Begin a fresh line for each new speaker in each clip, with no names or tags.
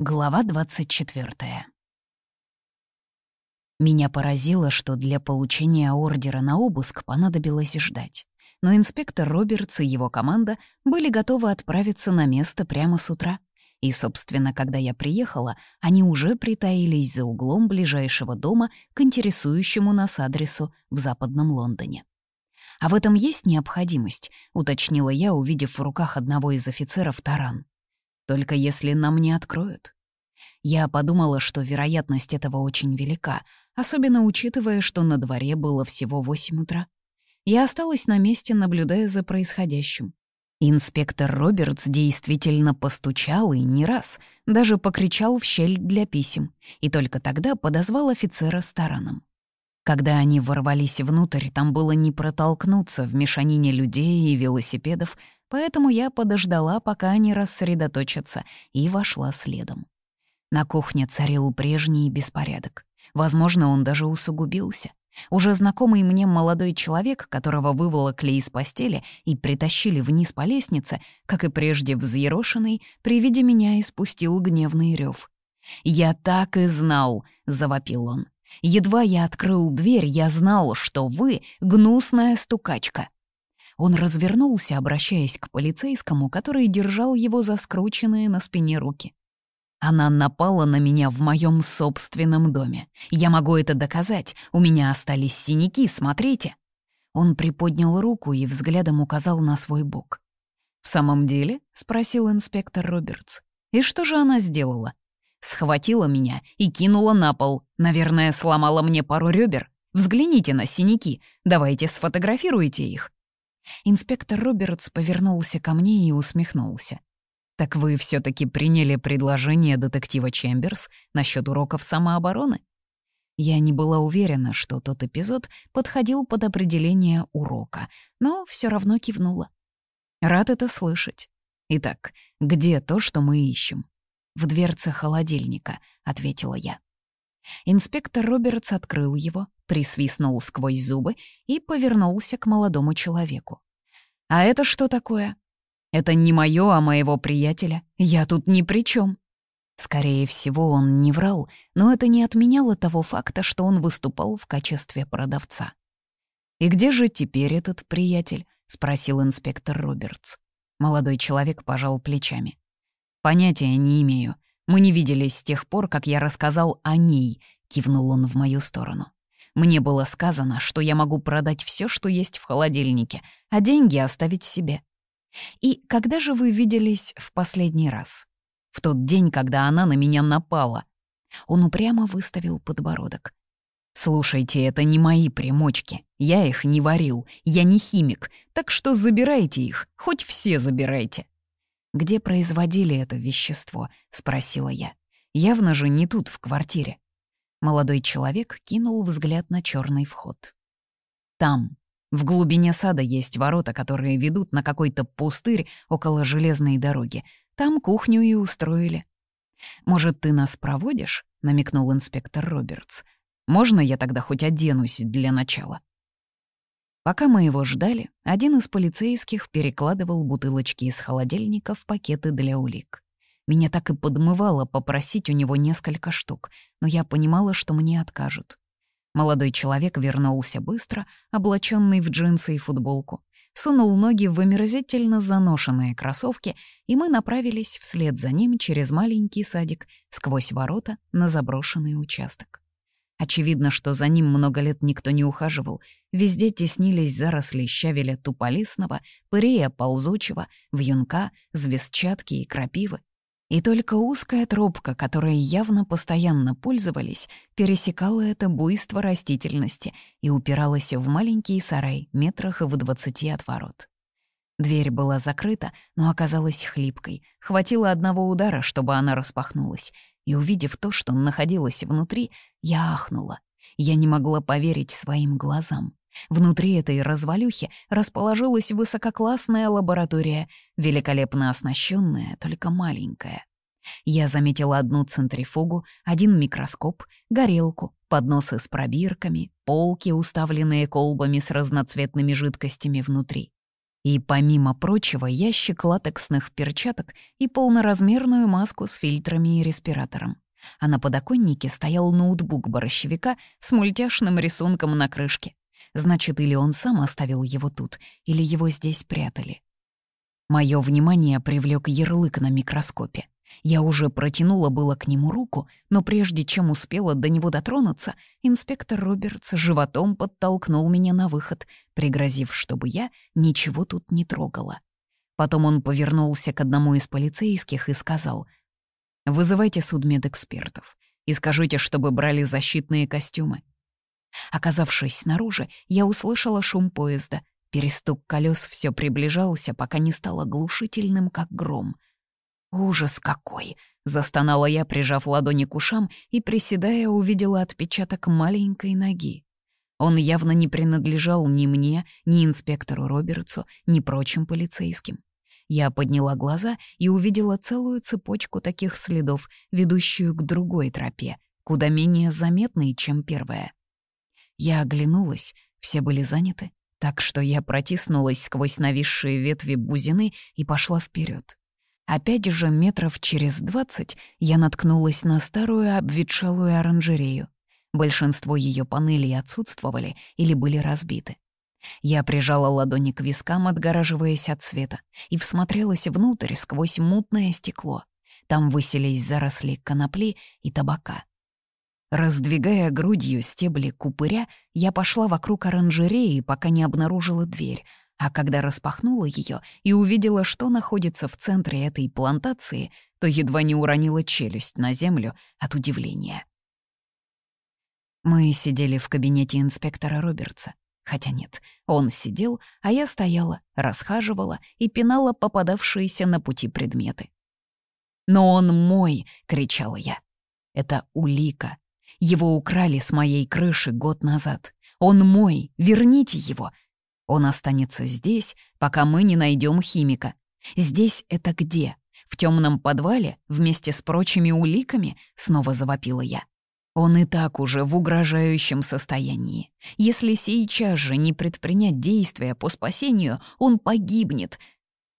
Глава 24. Меня поразило, что для получения ордера на обыск понадобилось ждать. Но инспектор Робертс и его команда были готовы отправиться на место прямо с утра. И, собственно, когда я приехала, они уже притаились за углом ближайшего дома к интересующему нас адресу в Западном Лондоне. «А в этом есть необходимость?» — уточнила я, увидев в руках одного из офицеров таран. Только если нам не откроют. Я подумала, что вероятность этого очень велика, особенно учитывая, что на дворе было всего 8 утра. Я осталась на месте, наблюдая за происходящим. Инспектор Робертс действительно постучал и не раз, даже покричал в щель для писем, и только тогда подозвал офицера с тараном. Когда они ворвались внутрь, там было не протолкнуться в мешанине людей и велосипедов, поэтому я подождала, пока они рассредоточатся, и вошла следом. На кухне царил прежний беспорядок. Возможно, он даже усугубился. Уже знакомый мне молодой человек, которого выволокли из постели и притащили вниз по лестнице, как и прежде взъерошенный, при виде меня испустил гневный рев. «Я так и знал!» — завопил он. Едва я открыл дверь, я знал, что вы — гнусная стукачка. Он развернулся, обращаясь к полицейскому, который держал его за скрученные на спине руки. Она напала на меня в моем собственном доме. Я могу это доказать. У меня остались синяки, смотрите. Он приподнял руку и взглядом указал на свой бок. «В самом деле?» — спросил инспектор Робертс. «И что же она сделала?» Схватила меня и кинула на пол. Наверное, сломала мне пару ребер. Взгляните на синяки. Давайте сфотографируйте их. Инспектор Робертс повернулся ко мне и усмехнулся. «Так вы все таки приняли предложение детектива Чемберс насчет уроков самообороны?» Я не была уверена, что тот эпизод подходил под определение урока, но все равно кивнула. Рад это слышать. Итак, где то, что мы ищем? «В дверце холодильника», — ответила я. Инспектор Робертс открыл его, присвистнул сквозь зубы и повернулся к молодому человеку. «А это что такое?» «Это не моё, а моего приятеля. Я тут ни при чем. Скорее всего, он не врал, но это не отменяло того факта, что он выступал в качестве продавца. «И где же теперь этот приятель?» — спросил инспектор Робертс. Молодой человек пожал плечами. «Понятия не имею. Мы не виделись с тех пор, как я рассказал о ней», — кивнул он в мою сторону. «Мне было сказано, что я могу продать все, что есть в холодильнике, а деньги оставить себе». «И когда же вы виделись в последний раз?» «В тот день, когда она на меня напала». Он упрямо выставил подбородок. «Слушайте, это не мои примочки. Я их не варил. Я не химик. Так что забирайте их. Хоть все забирайте». «Где производили это вещество?» — спросила я. «Явно же не тут, в квартире». Молодой человек кинул взгляд на черный вход. «Там. В глубине сада есть ворота, которые ведут на какой-то пустырь около железной дороги. Там кухню и устроили». «Может, ты нас проводишь?» — намекнул инспектор Робертс. «Можно я тогда хоть оденусь для начала?» Пока мы его ждали, один из полицейских перекладывал бутылочки из холодильника в пакеты для улик. Меня так и подмывало попросить у него несколько штук, но я понимала, что мне откажут. Молодой человек вернулся быстро, облаченный в джинсы и футболку, сунул ноги в омерзительно заношенные кроссовки, и мы направились вслед за ним через маленький садик сквозь ворота на заброшенный участок. Очевидно, что за ним много лет никто не ухаживал. Везде теснились заросли щавеля туполисного, пырея ползучего, вьюнка, звездчатки и крапивы. И только узкая тропка, которой явно постоянно пользовались, пересекала это буйство растительности и упиралась в маленький сарай метрах в двадцати от ворот. Дверь была закрыта, но оказалась хлипкой. Хватило одного удара, чтобы она распахнулась, и, увидев то, что находилось внутри, я ахнула. Я не могла поверить своим глазам. Внутри этой развалюхи расположилась высококлассная лаборатория, великолепно оснащенная, только маленькая. Я заметила одну центрифугу, один микроскоп, горелку, подносы с пробирками, полки, уставленные колбами с разноцветными жидкостями внутри. И помимо прочего, ящик латексных перчаток и полноразмерную маску с фильтрами и респиратором. А на подоконнике стоял ноутбук борщевика с мультяшным рисунком на крышке. Значит, или он сам оставил его тут, или его здесь прятали. Моё внимание привлёк ярлык на микроскопе. Я уже протянула было к нему руку, но прежде чем успела до него дотронуться, инспектор Робертс животом подтолкнул меня на выход, пригрозив, чтобы я ничего тут не трогала. Потом он повернулся к одному из полицейских и сказал, «Вызывайте судмедэкспертов и скажите, чтобы брали защитные костюмы». Оказавшись снаружи, я услышала шум поезда. Перестук колес все приближался, пока не стал оглушительным, как гром — «Ужас какой!» — застонала я, прижав ладони к ушам, и, приседая, увидела отпечаток маленькой ноги. Он явно не принадлежал ни мне, ни инспектору Робертсу, ни прочим полицейским. Я подняла глаза и увидела целую цепочку таких следов, ведущую к другой тропе, куда менее заметной, чем первая. Я оглянулась, все были заняты, так что я протиснулась сквозь нависшие ветви бузины и пошла вперед. Опять же, метров через двадцать я наткнулась на старую обветшалую оранжерею. Большинство ее панелей отсутствовали или были разбиты. Я прижала ладони к вискам, отгораживаясь от света, и всмотрелась внутрь сквозь мутное стекло. Там высились заросли конопли и табака. Раздвигая грудью стебли купыря, я пошла вокруг оранжереи, пока не обнаружила дверь — а когда распахнула ее и увидела, что находится в центре этой плантации, то едва не уронила челюсть на землю от удивления. Мы сидели в кабинете инспектора Робертса. Хотя нет, он сидел, а я стояла, расхаживала и пинала попадавшиеся на пути предметы. «Но он мой!» — кричала я. «Это улика. Его украли с моей крыши год назад. Он мой! Верните его! Он останется здесь, пока мы не найдем химика. Здесь это где? В темном подвале вместе с прочими уликами? Снова завопила я. Он и так уже в угрожающем состоянии. Если сейчас же не предпринять действия по спасению, он погибнет.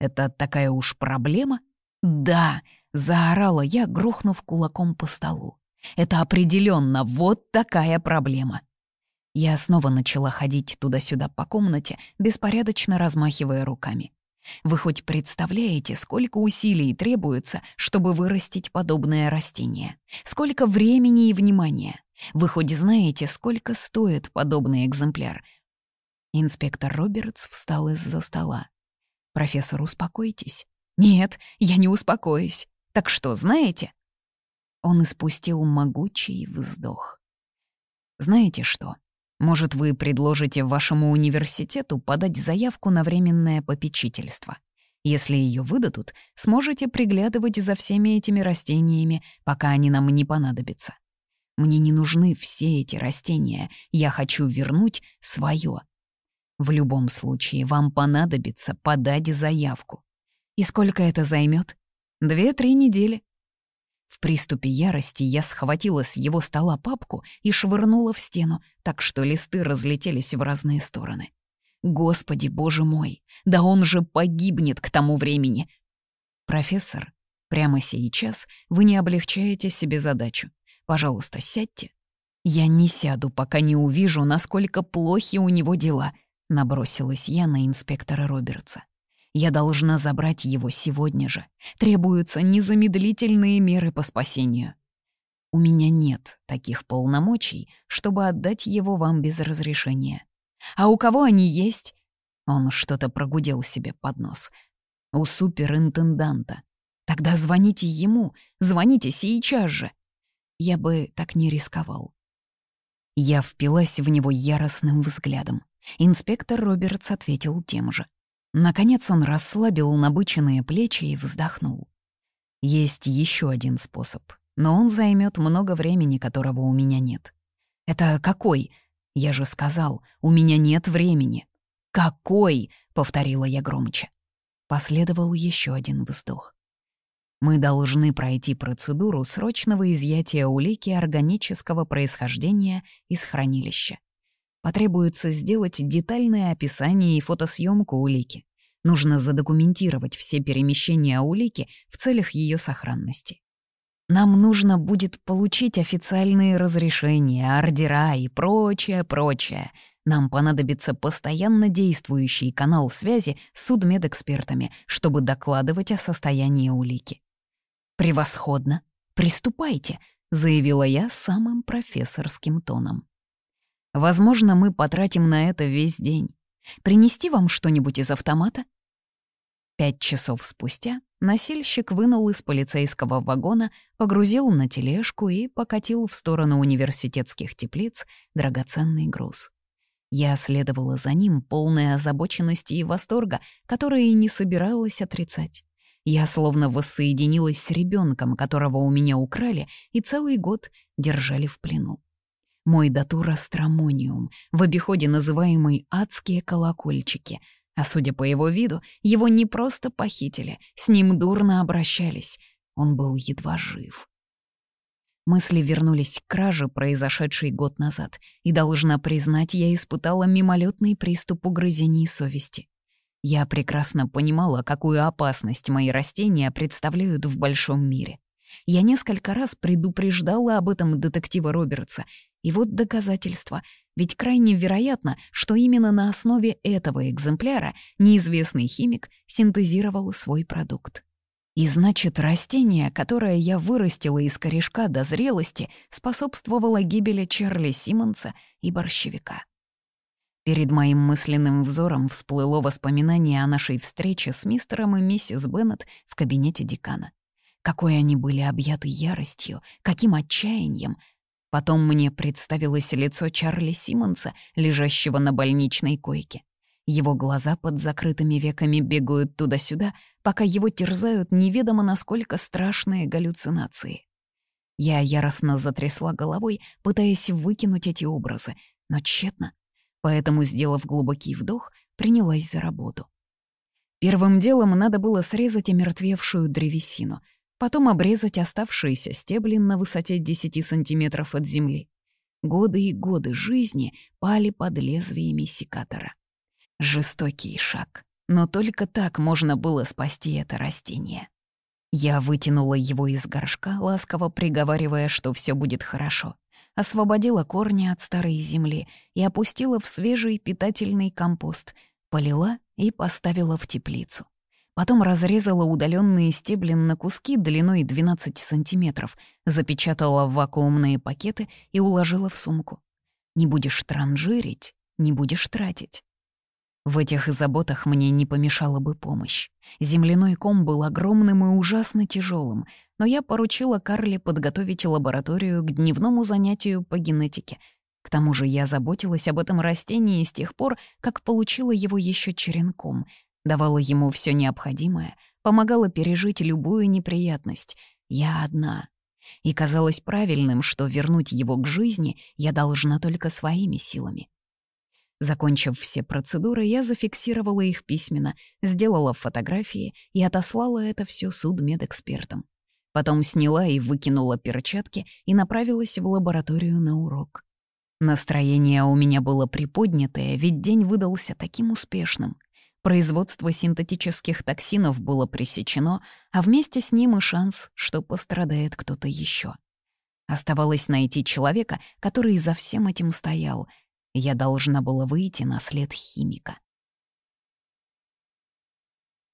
Это такая уж проблема? Да, заорала я, грохнув кулаком по столу. Это определенно вот такая проблема. Я снова начала ходить туда-сюда по комнате, беспорядочно размахивая руками. Вы хоть представляете, сколько усилий требуется, чтобы вырастить подобное растение? Сколько времени и внимания? Вы хоть знаете, сколько стоит подобный экземпляр? Инспектор Робертс встал из-за стола. «Профессор, успокойтесь». «Нет, я не успокоюсь. Так что, знаете?» Он испустил могучий вздох. «Знаете что? Может, вы предложите вашему университету подать заявку на временное попечительство. Если ее выдадут, сможете приглядывать за всеми этими растениями, пока они нам не понадобятся. Мне не нужны все эти растения, я хочу вернуть свое. В любом случае, вам понадобится подать заявку. И сколько это займет? Две-три недели. В приступе ярости я схватила с его стола папку и швырнула в стену, так что листы разлетелись в разные стороны. Господи, боже мой, да он же погибнет к тому времени. Профессор, прямо сейчас вы не облегчаете себе задачу. Пожалуйста, сядьте. Я не сяду, пока не увижу, насколько плохи у него дела, набросилась я на инспектора Робертса. Я должна забрать его сегодня же. Требуются незамедлительные меры по спасению. У меня нет таких полномочий, чтобы отдать его вам без разрешения. А у кого они есть? Он что-то прогудел себе под нос. У суперинтенданта. Тогда звоните ему, звоните сейчас же. Я бы так не рисковал. Я впилась в него яростным взглядом. Инспектор Робертс ответил тем же. Наконец он расслабил набыченные плечи и вздохнул. Есть еще один способ, но он займет много времени, которого у меня нет. Это какой? Я же сказал, у меня нет времени. Какой? повторила я громче. Последовал еще один вздох. Мы должны пройти процедуру срочного изъятия улики органического происхождения из хранилища. Потребуется сделать детальное описание и фотосъемку улики. Нужно задокументировать все перемещения улики в целях ее сохранности. Нам нужно будет получить официальные разрешения, ордера и прочее, прочее. Нам понадобится постоянно действующий канал связи с судмедэкспертами, чтобы докладывать о состоянии улики. «Превосходно! Приступайте!» — заявила я самым профессорским тоном. «Возможно, мы потратим на это весь день. Принести вам что-нибудь из автомата?» Пять часов спустя носильщик вынул из полицейского вагона, погрузил на тележку и покатил в сторону университетских теплиц драгоценный груз. Я следовала за ним, полная озабоченности и восторга, которые не собиралась отрицать. Я словно воссоединилась с ребенком, которого у меня украли и целый год держали в плену мой датур астромониум, в обиходе называемый «адские колокольчики», а судя по его виду, его не просто похитили, с ним дурно обращались. Он был едва жив. Мысли вернулись к краже, произошедшей год назад, и, должна признать, я испытала мимолетный приступ угрызений совести. Я прекрасно понимала, какую опасность мои растения представляют в большом мире. Я несколько раз предупреждала об этом детектива Робертса, и вот доказательство. Ведь крайне вероятно, что именно на основе этого экземпляра неизвестный химик синтезировал свой продукт. И значит, растение, которое я вырастила из корешка до зрелости, способствовало гибели Чарли Симмонса и борщевика. Перед моим мысленным взором всплыло воспоминание о нашей встрече с мистером и миссис Беннет в кабинете декана. Какой они были объяты яростью, каким отчаянием, Потом мне представилось лицо Чарли Симмонса, лежащего на больничной койке. Его глаза под закрытыми веками бегают туда-сюда, пока его терзают неведомо насколько страшные галлюцинации. Я яростно затрясла головой, пытаясь выкинуть эти образы, но тщетно. Поэтому, сделав глубокий вдох, принялась за работу. Первым делом надо было срезать омертвевшую древесину — потом обрезать оставшиеся стебли на высоте 10 сантиметров от земли. Годы и годы жизни пали под лезвиями секатора. Жестокий шаг, но только так можно было спасти это растение. Я вытянула его из горшка, ласково приговаривая, что все будет хорошо. Освободила корни от старой земли и опустила в свежий питательный компост, полила и поставила в теплицу. Потом разрезала удаленные стебли на куски длиной 12 сантиметров, запечатала в вакуумные пакеты и уложила в сумку. Не будешь транжирить, не будешь тратить. В этих заботах мне не помешала бы помощь. Земляной ком был огромным и ужасно тяжелым, но я поручила Карле подготовить лабораторию к дневному занятию по генетике. К тому же я заботилась об этом растении с тех пор, как получила его еще черенком — давала ему все необходимое, помогала пережить любую неприятность. Я одна. И казалось правильным, что вернуть его к жизни я должна только своими силами. Закончив все процедуры, я зафиксировала их письменно, сделала фотографии и отослала это все судмедэкспертам. Потом сняла и выкинула перчатки и направилась в лабораторию на урок. Настроение у меня было приподнятое, ведь день выдался таким успешным — Производство синтетических токсинов было пресечено, а вместе с ним и шанс, что пострадает кто-то еще. Оставалось найти человека, который за всем этим стоял. Я должна была выйти на след химика.